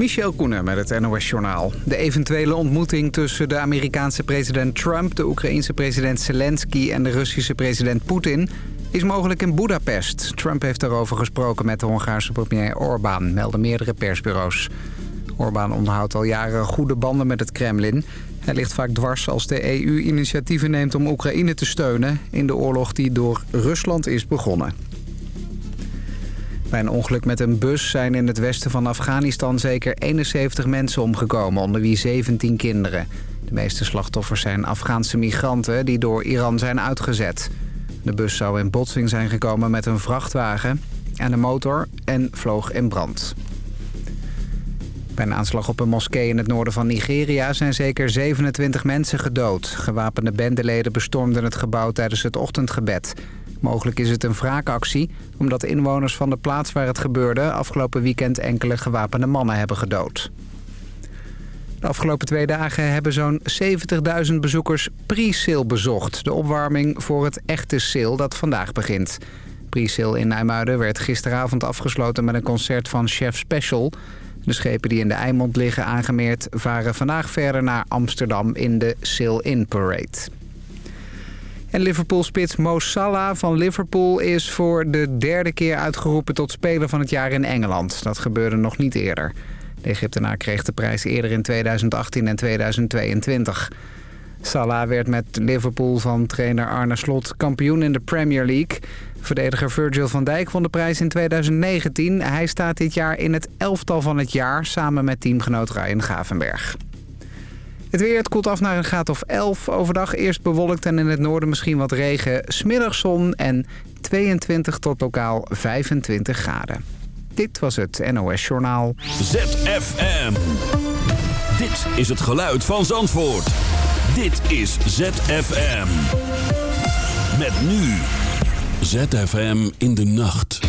Michel Koenen met het NOS-journaal. De eventuele ontmoeting tussen de Amerikaanse president Trump... de Oekraïense president Zelensky en de Russische president Poetin... is mogelijk in Budapest. Trump heeft daarover gesproken met de Hongaarse premier Orbán... melden meerdere persbureaus. Orbán onderhoudt al jaren goede banden met het Kremlin. Hij ligt vaak dwars als de EU initiatieven neemt om Oekraïne te steunen... in de oorlog die door Rusland is begonnen. Bij een ongeluk met een bus zijn in het westen van Afghanistan zeker 71 mensen omgekomen, onder wie 17 kinderen. De meeste slachtoffers zijn Afghaanse migranten die door Iran zijn uitgezet. De bus zou in botsing zijn gekomen met een vrachtwagen en een motor en vloog in brand. Bij een aanslag op een moskee in het noorden van Nigeria zijn zeker 27 mensen gedood. Gewapende bendeleden bestormden het gebouw tijdens het ochtendgebed. Mogelijk is het een wraakactie, omdat inwoners van de plaats waar het gebeurde... afgelopen weekend enkele gewapende mannen hebben gedood. De afgelopen twee dagen hebben zo'n 70.000 bezoekers pre-sale bezocht. De opwarming voor het echte sale dat vandaag begint. Pre-sale in Nijmuiden werd gisteravond afgesloten met een concert van Chef Special. De schepen die in de Eimond liggen aangemeerd varen vandaag verder naar Amsterdam in de Sail-In Parade. En Liverpool-spits Mo Salah van Liverpool is voor de derde keer uitgeroepen tot speler van het jaar in Engeland. Dat gebeurde nog niet eerder. De Egyptenaar kreeg de prijs eerder in 2018 en 2022. Salah werd met Liverpool van trainer Arne Slot kampioen in de Premier League. Verdediger Virgil van Dijk won de prijs in 2019. Hij staat dit jaar in het elftal van het jaar samen met teamgenoot Ryan Gavenberg. Het weer, het koelt af naar een graad of 11. Overdag eerst bewolkt en in het noorden misschien wat regen. zon en 22 tot lokaal 25 graden. Dit was het NOS Journaal. ZFM. Dit is het geluid van Zandvoort. Dit is ZFM. Met nu. ZFM in de nacht.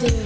do.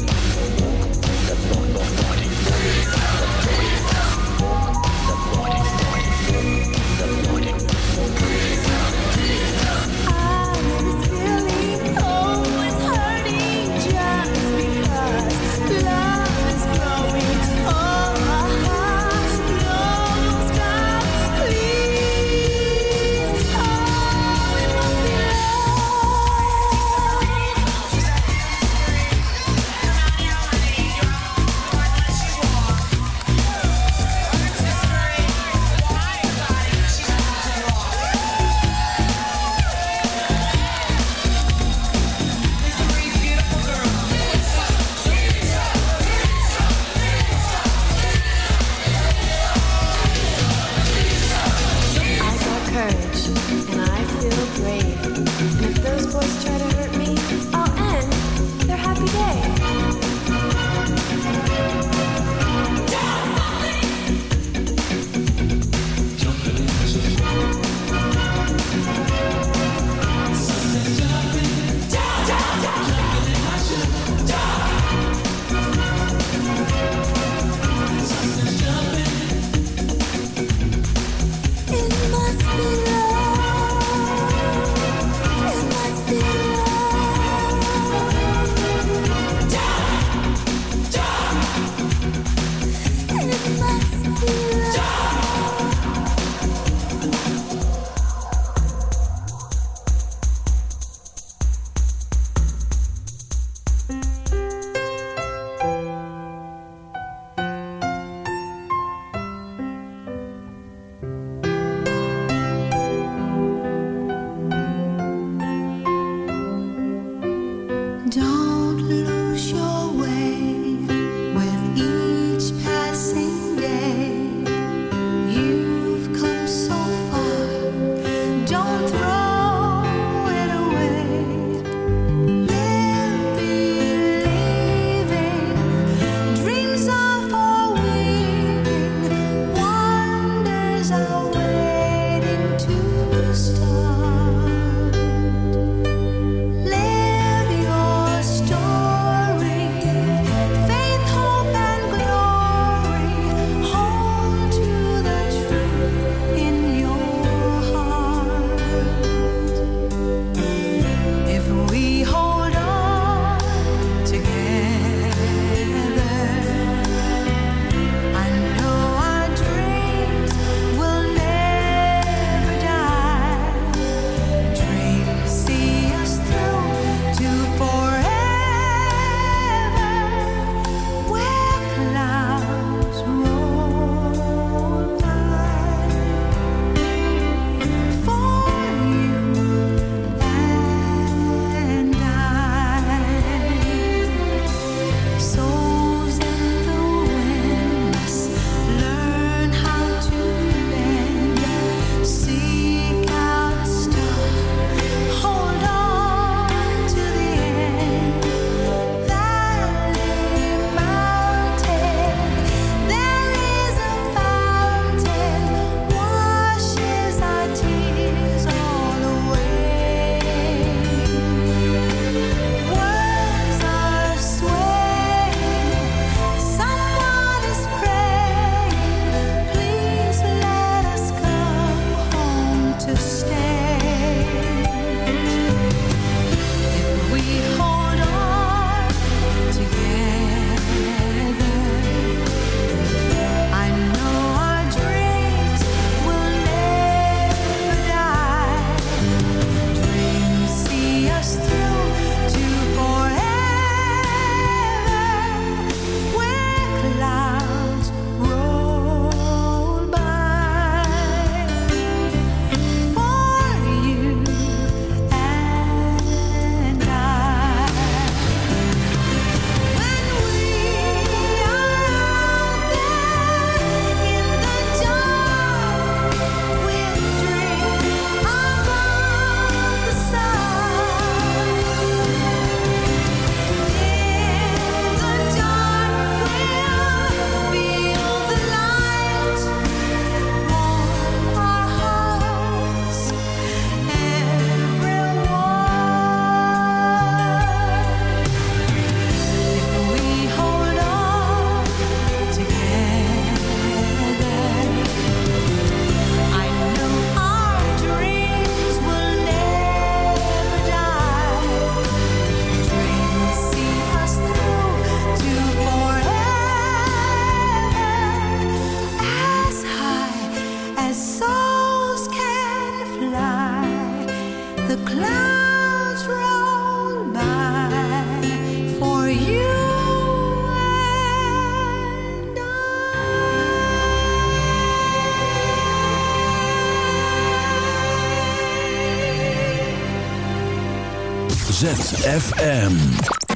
ZFM.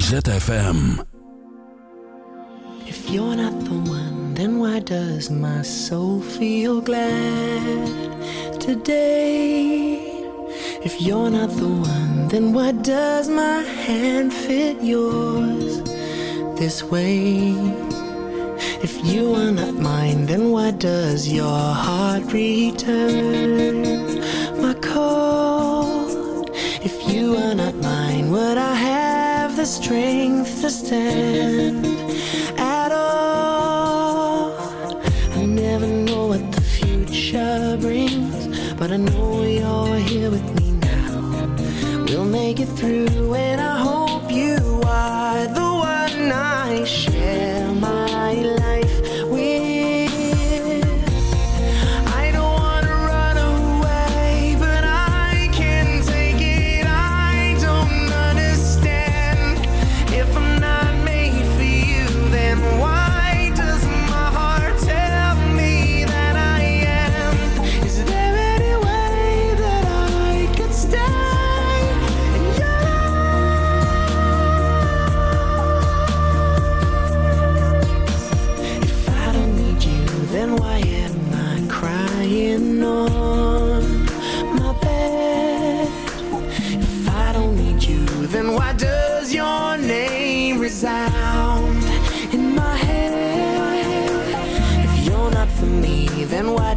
ZFM. If you're not the one, then why does my soul feel glad today? If you're not the one, then why does my hand fit yours this way? If you are not mine, then why does your heart return? the strength to stand at all. I never know what the future brings, but I know you're here with me now. We'll make it through and i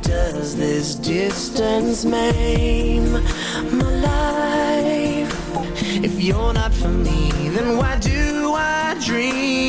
does this distance maim my life? If you're not for me, then why do I dream?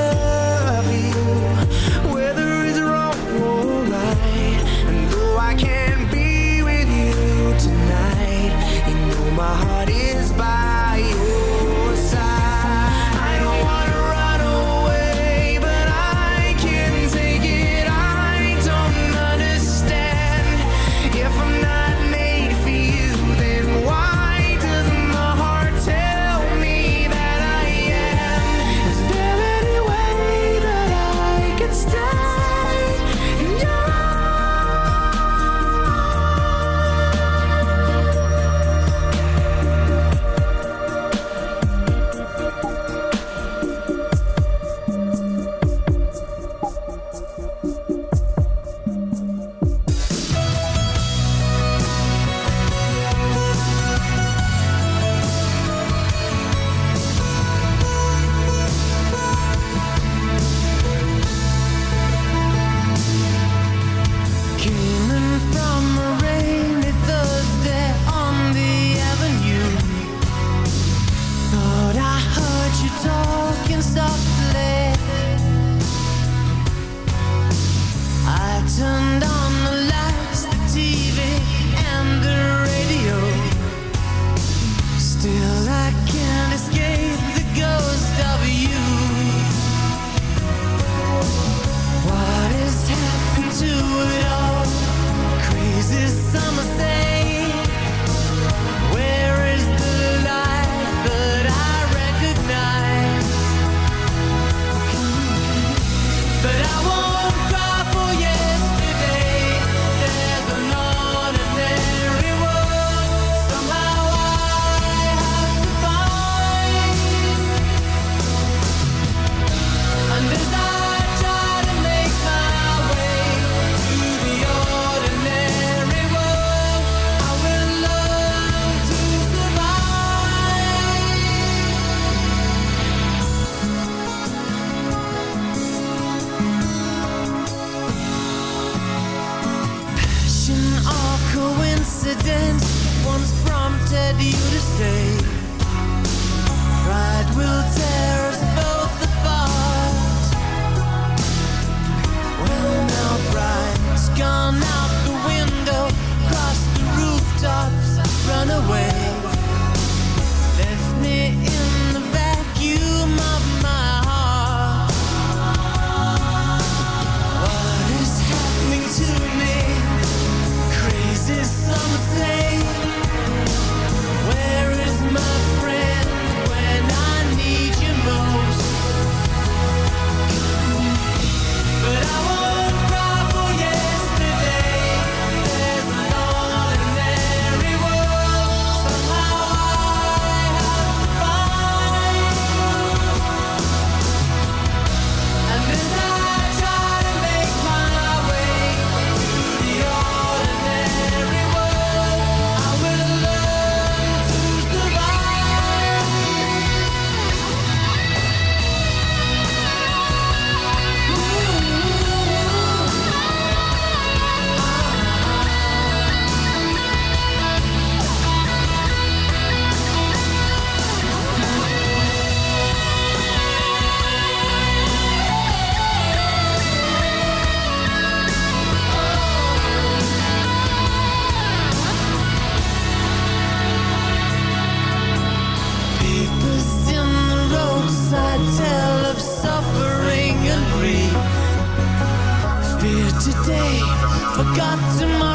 forgotten my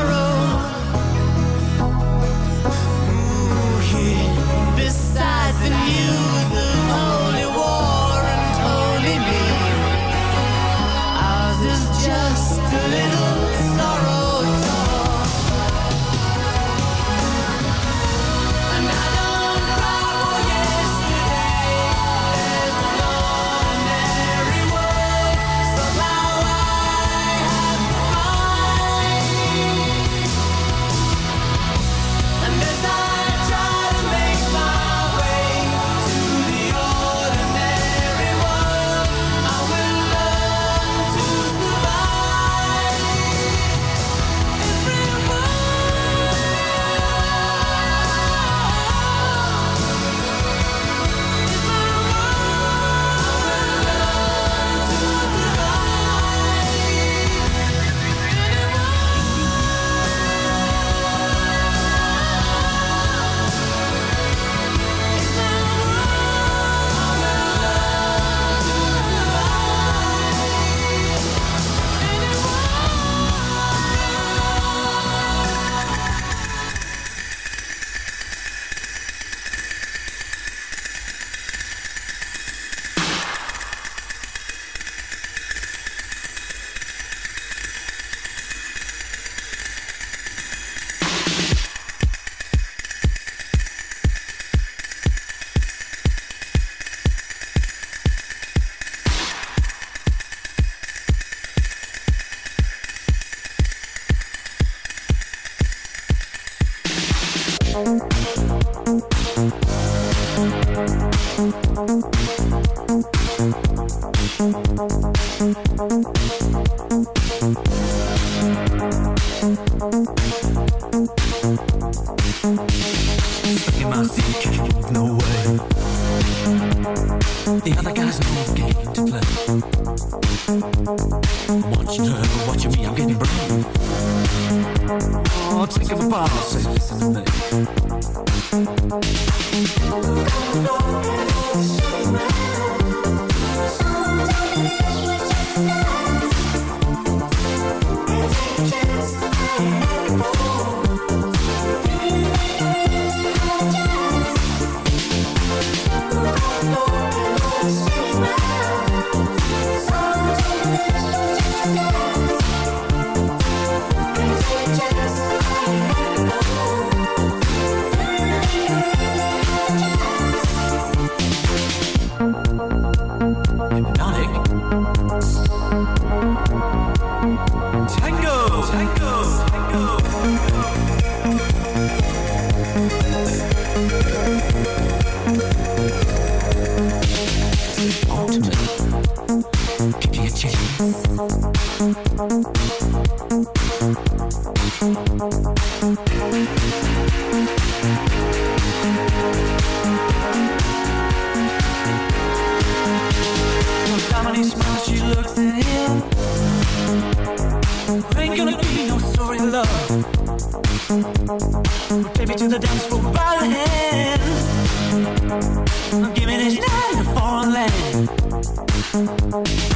Bye. Thank you.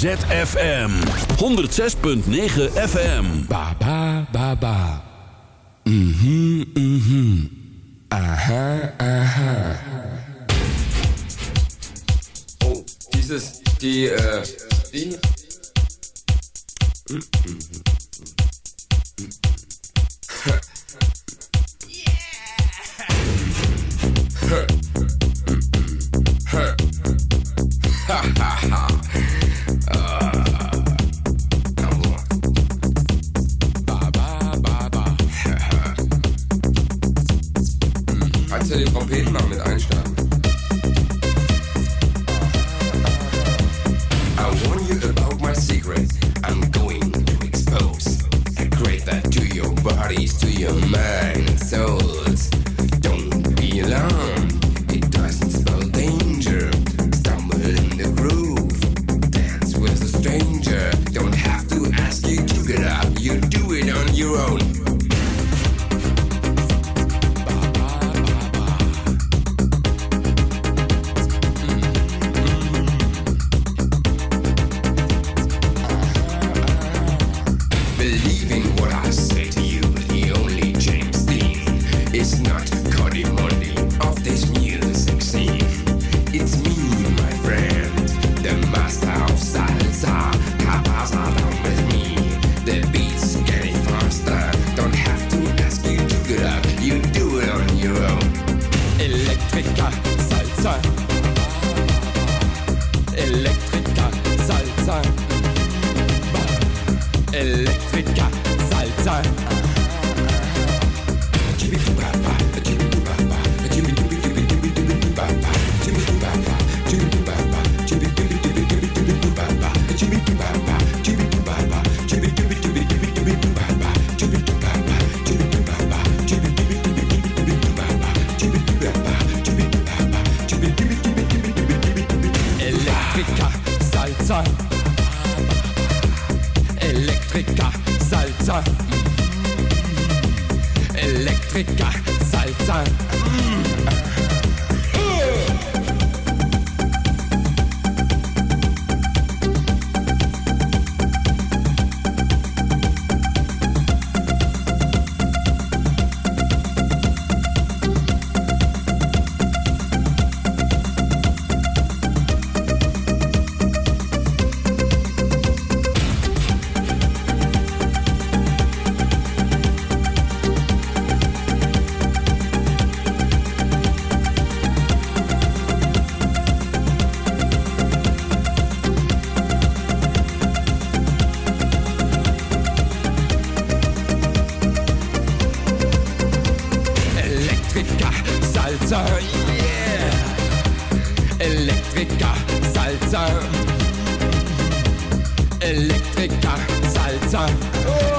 ZFM 106.9 FM. Ba ba ba ba. Mhm mm mhm. Mm aha aha. Oh, dieses die äh, die. Mm -hmm. Everybody. Elektriker, Salzer. Oh.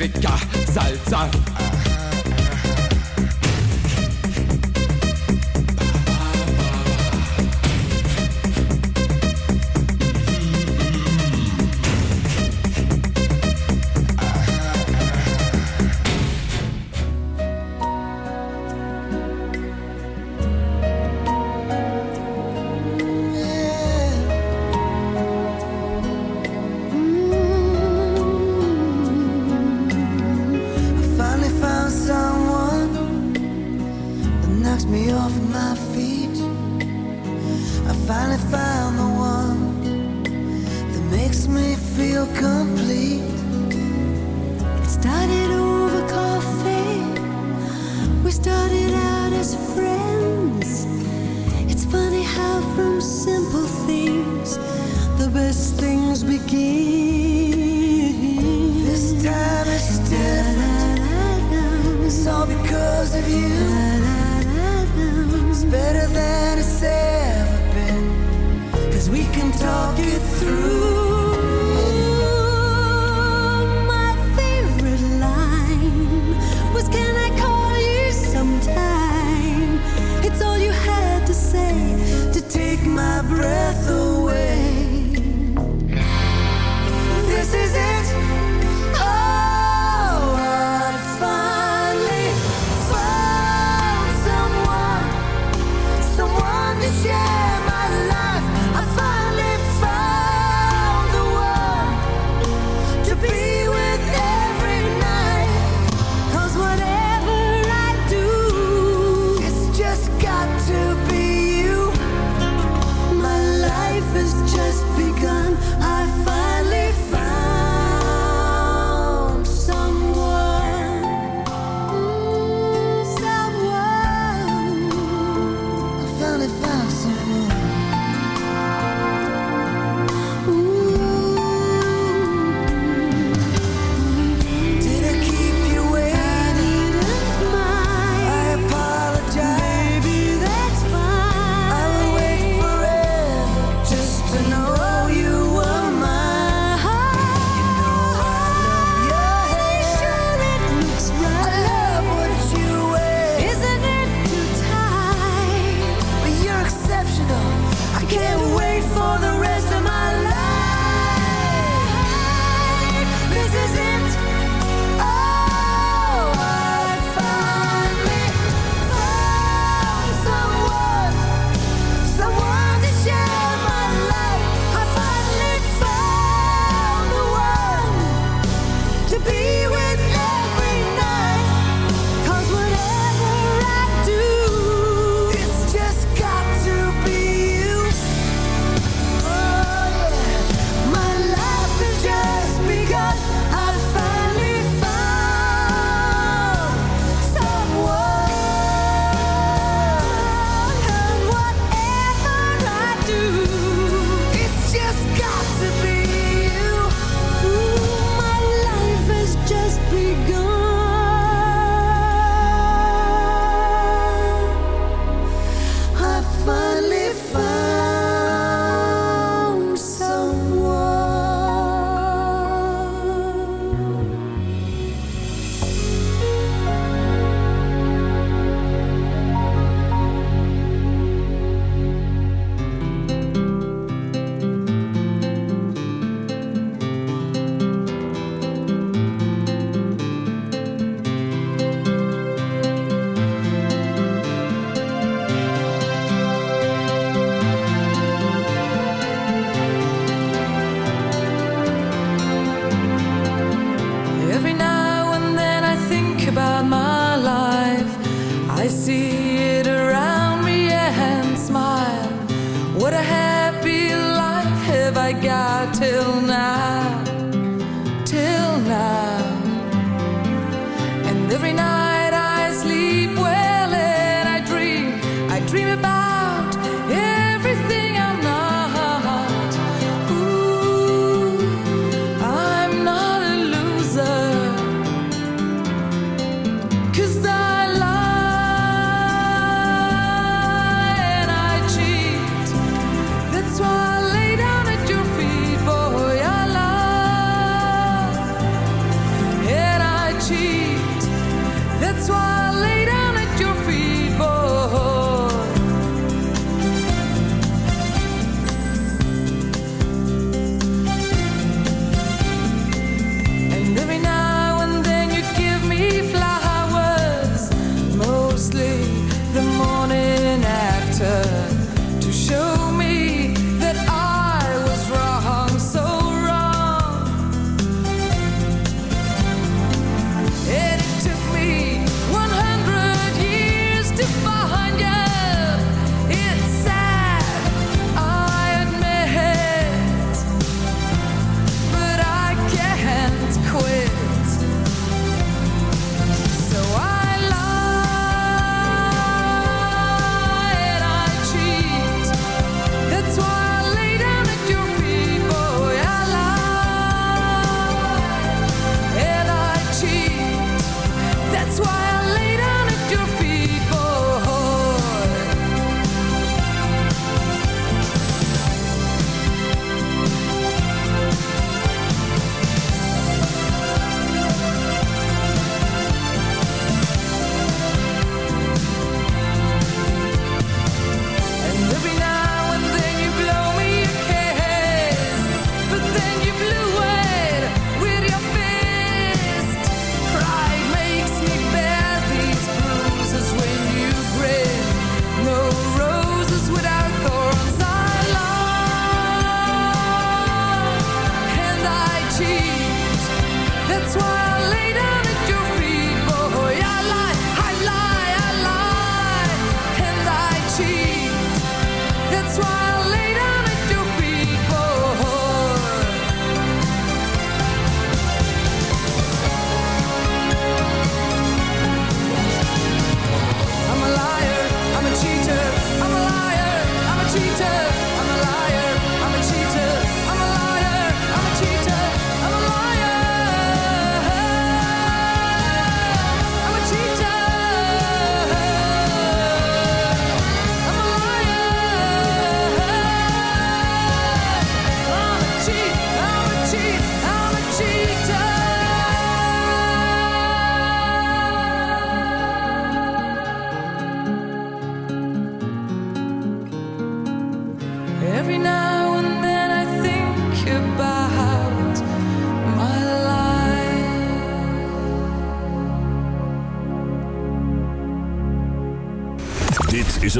Wodka, Salsa